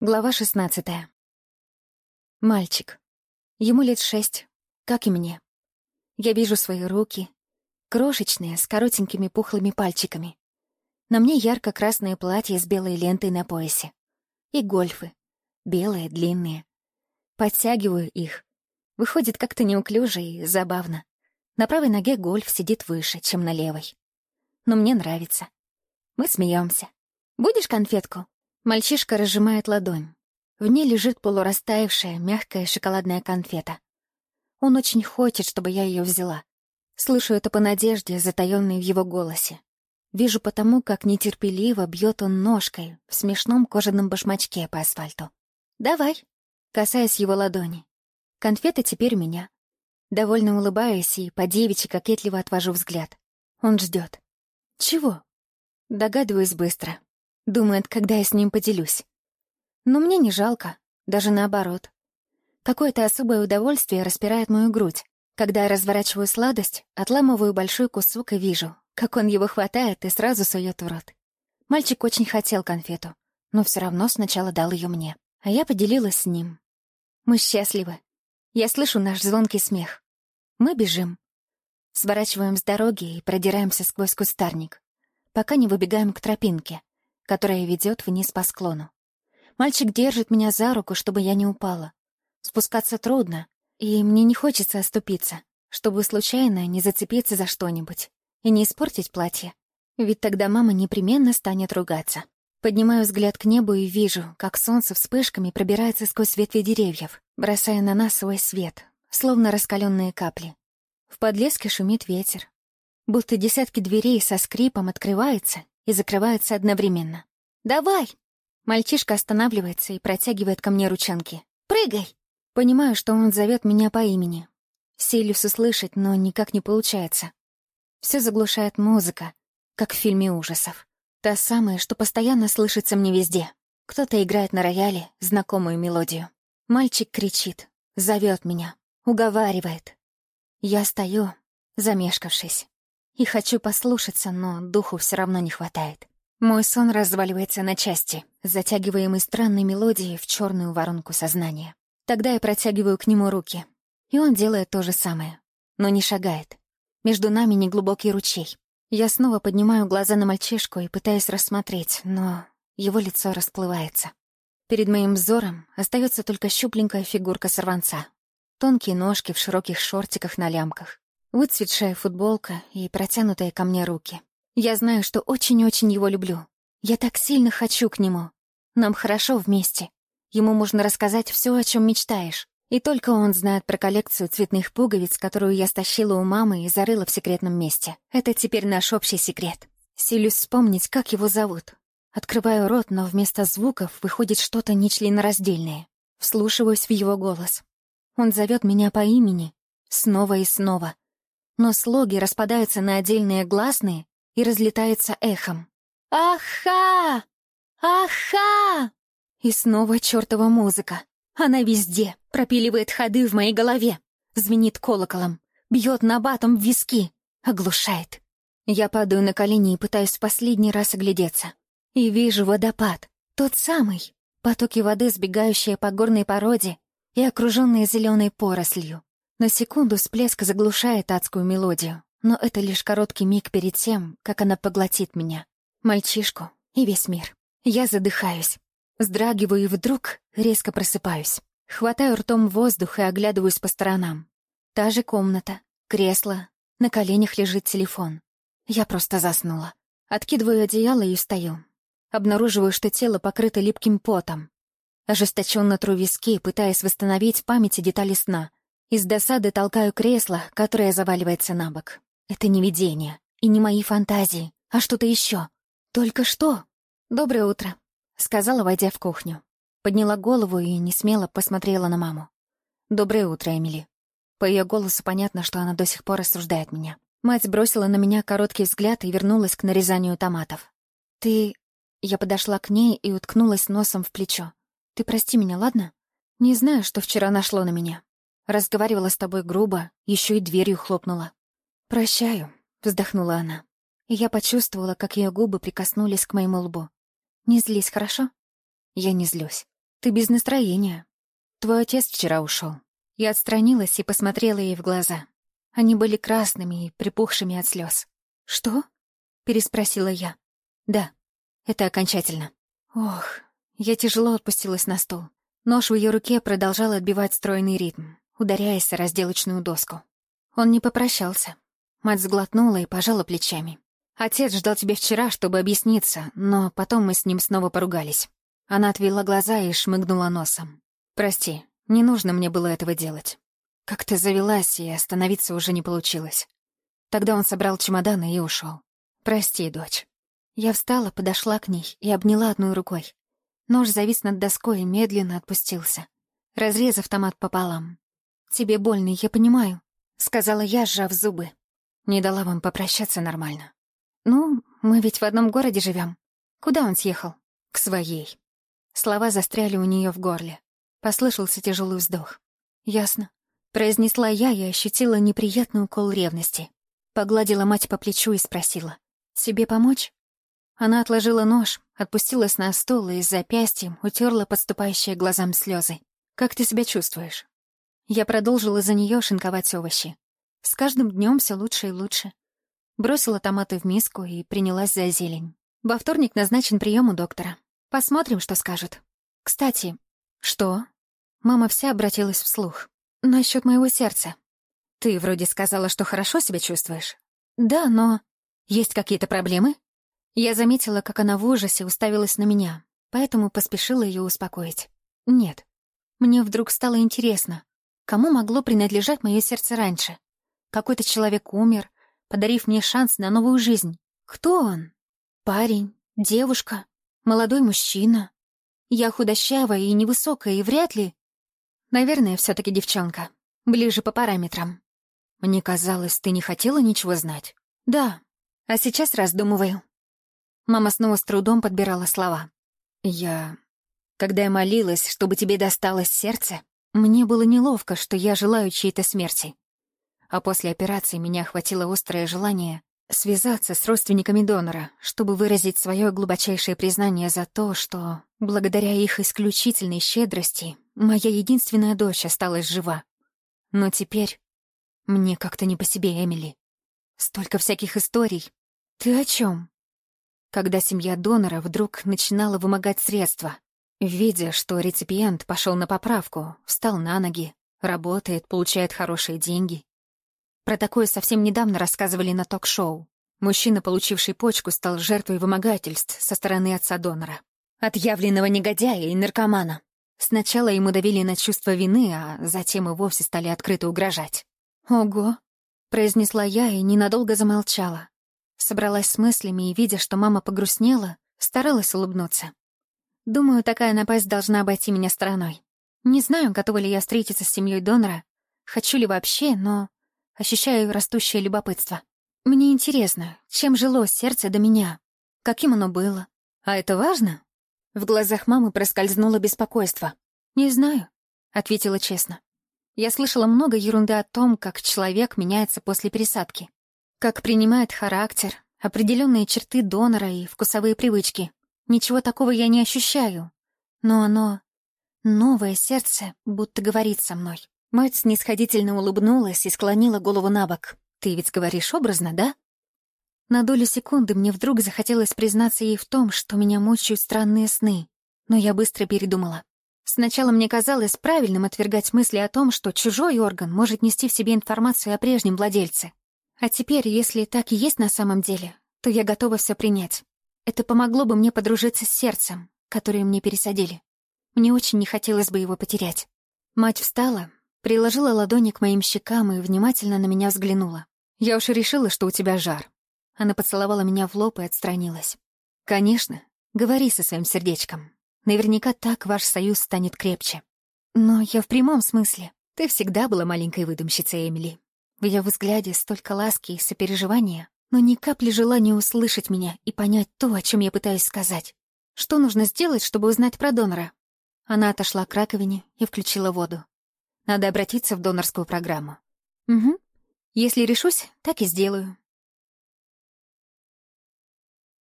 Глава шестнадцатая. Мальчик. Ему лет шесть, как и мне. Я вижу свои руки, крошечные, с коротенькими пухлыми пальчиками. На мне ярко-красное платье с белой лентой на поясе. И гольфы. Белые, длинные. Подтягиваю их. Выходит как-то неуклюже и забавно. На правой ноге гольф сидит выше, чем на левой. Но мне нравится. Мы смеемся. «Будешь конфетку?» Мальчишка разжимает ладонь. В ней лежит полурастаявшая, мягкая шоколадная конфета. Он очень хочет, чтобы я ее взяла. Слышу это по надежде, затаённой в его голосе. Вижу потому, как нетерпеливо бьет он ножкой в смешном кожаном башмачке по асфальту. «Давай», касаясь его ладони. Конфета теперь меня. Довольно улыбаюсь и по девичьи кокетливо отвожу взгляд. Он ждет. Чего? Догадываюсь быстро. Думает, когда я с ним поделюсь. Но мне не жалко, даже наоборот. Какое-то особое удовольствие распирает мою грудь. Когда я разворачиваю сладость, отламываю большой кусок и вижу, как он его хватает и сразу сует в рот. Мальчик очень хотел конфету, но все равно сначала дал ее мне, а я поделилась с ним. Мы счастливы. Я слышу наш звонкий смех. Мы бежим. Сворачиваем с дороги и продираемся сквозь кустарник, пока не выбегаем к тропинке, которая ведет вниз по склону. Мальчик держит меня за руку, чтобы я не упала. Спускаться трудно, и мне не хочется оступиться, чтобы случайно не зацепиться за что-нибудь и не испортить платье. Ведь тогда мама непременно станет ругаться. Поднимаю взгляд к небу и вижу, как солнце вспышками пробирается сквозь ветви деревьев, бросая на нас свой свет, словно раскаленные капли. В подлеске шумит ветер. Будто десятки дверей со скрипом открываются и закрываются одновременно. «Давай!» Мальчишка останавливается и протягивает ко мне ручонки. «Прыгай!» Понимаю, что он зовет меня по имени. Силюсь услышать, но никак не получается. Все заглушает музыка, как в фильме ужасов. Та самая, что постоянно слышится мне везде. Кто-то играет на рояле знакомую мелодию. Мальчик кричит, зовет меня, уговаривает. Я стою, замешкавшись. И хочу послушаться, но духу все равно не хватает. Мой сон разваливается на части, затягиваемый странной мелодией в черную воронку сознания. Тогда я протягиваю к нему руки. И он делает то же самое, но не шагает. Между нами неглубокий ручей. Я снова поднимаю глаза на мальчишку и пытаюсь рассмотреть, но его лицо расплывается. Перед моим взором остается только щупленькая фигурка сорванца. Тонкие ножки в широких шортиках на лямках, Выцветшая футболка и протянутые ко мне руки. Я знаю, что очень-очень его люблю. Я так сильно хочу к нему. Нам хорошо вместе. Ему можно рассказать все, о чем мечтаешь. И только он знает про коллекцию цветных пуговиц, которую я стащила у мамы и зарыла в секретном месте. Это теперь наш общий секрет. Силюсь вспомнить, как его зовут. Открываю рот, но вместо звуков выходит что-то нечленораздельное. Вслушиваюсь в его голос. Он зовет меня по имени. Снова и снова но слоги распадаются на отдельные гласные и разлетаются эхом. «Аха! Аха!» И снова чертова музыка. Она везде, пропиливает ходы в моей голове, звенит колоколом, бьет набатом в виски, оглушает. Я падаю на колени и пытаюсь в последний раз оглядеться. И вижу водопад, тот самый, потоки воды, сбегающие по горной породе и окруженные зеленой порослью. На секунду всплеск заглушает адскую мелодию, но это лишь короткий миг перед тем, как она поглотит меня, мальчишку и весь мир. Я задыхаюсь, вздрагиваю и вдруг резко просыпаюсь. Хватаю ртом воздух и оглядываюсь по сторонам. Та же комната, кресло, на коленях лежит телефон. Я просто заснула. Откидываю одеяло и встаю. Обнаруживаю, что тело покрыто липким потом. Ожесточенно тру виски, пытаясь восстановить в памяти детали сна. Из досады толкаю кресло, которое заваливается на бок. Это не видение и не мои фантазии, а что-то еще. Только что? «Доброе утро», — сказала, войдя в кухню. Подняла голову и не смело посмотрела на маму. «Доброе утро, Эмили». По ее голосу понятно, что она до сих пор осуждает меня. Мать бросила на меня короткий взгляд и вернулась к нарезанию томатов. «Ты...» Я подошла к ней и уткнулась носом в плечо. «Ты прости меня, ладно? Не знаю, что вчера нашло на меня. Разговаривала с тобой грубо, еще и дверью хлопнула. «Прощаю», — вздохнула она. И я почувствовала, как ее губы прикоснулись к моему лбу. «Не злись, хорошо?» «Я не злюсь. Ты без настроения. Твой отец вчера ушел. Я отстранилась и посмотрела ей в глаза. Они были красными и припухшими от слез. «Что?» — переспросила я. «Да, это окончательно». Ох, я тяжело отпустилась на стол. Нож в ее руке продолжал отбивать стройный ритм, ударяясь о разделочную доску. Он не попрощался. Мать сглотнула и пожала плечами. «Отец ждал тебя вчера, чтобы объясниться, но потом мы с ним снова поругались». Она отвела глаза и шмыгнула носом. «Прости, не нужно мне было этого делать. Как-то завелась, и остановиться уже не получилось. Тогда он собрал чемоданы и ушел. Прости, дочь». Я встала, подошла к ней и обняла одной рукой. Нож завис над доской и медленно отпустился, разрезав томат пополам. «Тебе больно, я понимаю», — сказала я, сжав зубы. Не дала вам попрощаться нормально. «Ну, мы ведь в одном городе живем. Куда он съехал?» «К своей». Слова застряли у нее в горле. Послышался тяжелый вздох. «Ясно». Произнесла я и ощутила неприятный укол ревности. Погладила мать по плечу и спросила. «Тебе помочь?» Она отложила нож, отпустилась на стул и с запястьем утерла подступающие глазам слезы. «Как ты себя чувствуешь?» Я продолжила за нее шинковать овощи. С каждым днем все лучше и лучше. Бросила томаты в миску и принялась за зелень. Во вторник назначен прием у доктора. Посмотрим, что скажет. Кстати, что? Мама вся обратилась вслух. Насчет моего сердца. Ты вроде сказала, что хорошо себя чувствуешь. Да, но... Есть какие-то проблемы? Я заметила, как она в ужасе уставилась на меня, поэтому поспешила ее успокоить. Нет. Мне вдруг стало интересно, кому могло принадлежать мое сердце раньше? Какой-то человек умер, подарив мне шанс на новую жизнь. Кто он? Парень? Девушка? Молодой мужчина? Я худощавая и невысокая, и вряд ли... Наверное, все таки девчонка. Ближе по параметрам. Мне казалось, ты не хотела ничего знать. Да. А сейчас раздумываю. Мама снова с трудом подбирала слова. «Я... Когда я молилась, чтобы тебе досталось сердце, мне было неловко, что я желаю чьей-то смерти. А после операции меня охватило острое желание связаться с родственниками донора, чтобы выразить свое глубочайшее признание за то, что, благодаря их исключительной щедрости, моя единственная дочь осталась жива. Но теперь мне как-то не по себе, Эмили. Столько всяких историй. Ты о чем? когда семья донора вдруг начинала вымогать средства. Видя, что реципиент пошел на поправку, встал на ноги, работает, получает хорошие деньги. Про такое совсем недавно рассказывали на ток-шоу. Мужчина, получивший почку, стал жертвой вымогательств со стороны отца донора. Отъявленного негодяя и наркомана. Сначала ему давили на чувство вины, а затем и вовсе стали открыто угрожать. «Ого!» — произнесла я и ненадолго замолчала. Собралась с мыслями и, видя, что мама погрустнела, старалась улыбнуться. Думаю, такая напасть должна обойти меня стороной. Не знаю, готова ли я встретиться с семьей донора, хочу ли вообще, но ощущаю растущее любопытство. Мне интересно, чем жило сердце до меня, каким оно было. А это важно? В глазах мамы проскользнуло беспокойство. «Не знаю», — ответила честно. Я слышала много ерунды о том, как человек меняется после пересадки как принимает характер, определенные черты донора и вкусовые привычки. Ничего такого я не ощущаю. Но оно... Новое сердце будто говорит со мной. Мать снисходительно улыбнулась и склонила голову на бок. «Ты ведь говоришь образно, да?» На долю секунды мне вдруг захотелось признаться ей в том, что меня мучают странные сны. Но я быстро передумала. Сначала мне казалось правильным отвергать мысли о том, что чужой орган может нести в себе информацию о прежнем владельце. А теперь, если так и есть на самом деле, то я готова все принять. Это помогло бы мне подружиться с сердцем, которое мне пересадили. Мне очень не хотелось бы его потерять. Мать встала, приложила ладони к моим щекам и внимательно на меня взглянула. «Я уж решила, что у тебя жар». Она поцеловала меня в лоб и отстранилась. «Конечно, говори со своим сердечком. Наверняка так ваш союз станет крепче. Но я в прямом смысле. Ты всегда была маленькой выдумщицей, Эмили. В ее взгляде столько ласки и сопереживания, но ни капли желания услышать меня и понять то, о чем я пытаюсь сказать. Что нужно сделать, чтобы узнать про донора? Она отошла к раковине и включила воду. Надо обратиться в донорскую программу. Угу. Если решусь, так и сделаю.